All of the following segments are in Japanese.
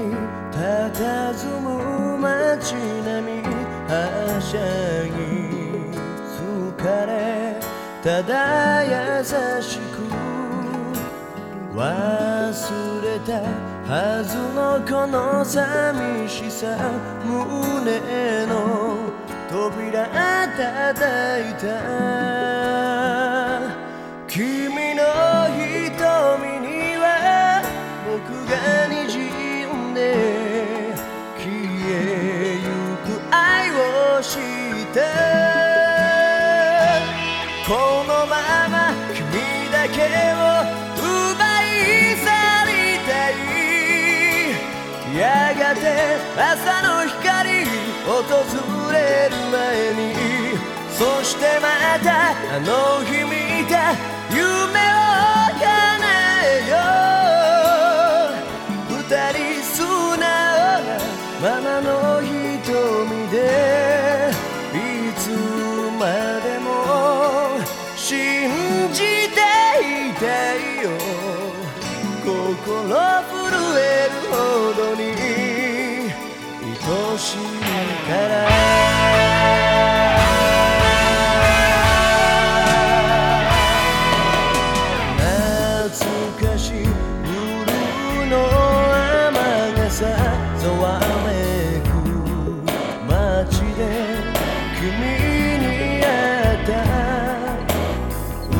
に佇む街並みはしゃぎ疲れただ優しく忘れたはずのこの寂しさ胸の扉叩いた。やがて朝の光訪れる前にそしてまたあの日見た夢を叶えよ。う二人素直なままの瞳でいつまでも信じていたいよ。心しいから。懐かしい夜の雨傘ざわめく街で君に会った。う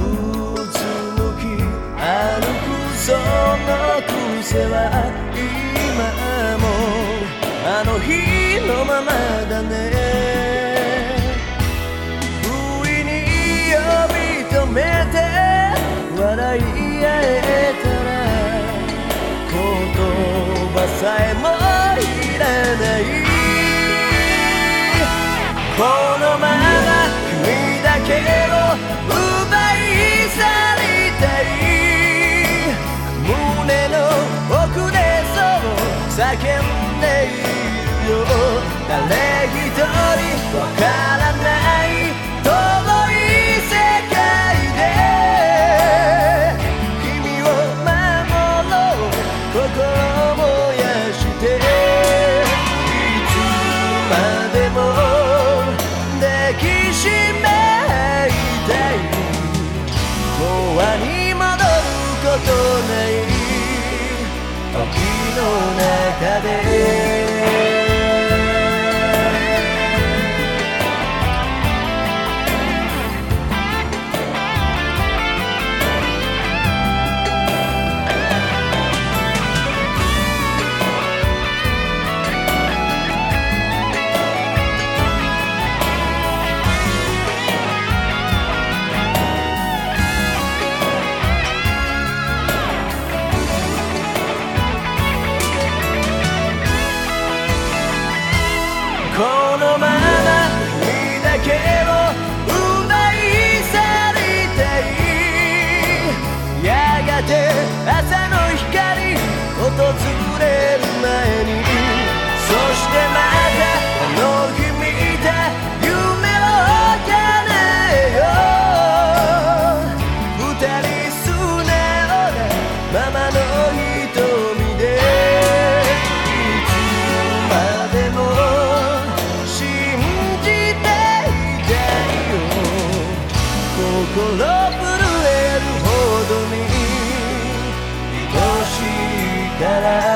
つむき歩くその癖は今もあの日のままだね。不意に呼び止めて笑い合えたら言葉さえもいらない。このまま君だけを奪い去りたい。胸の奥でそう叫んでいるよ。誰一人わからない震えるほどに愛しいから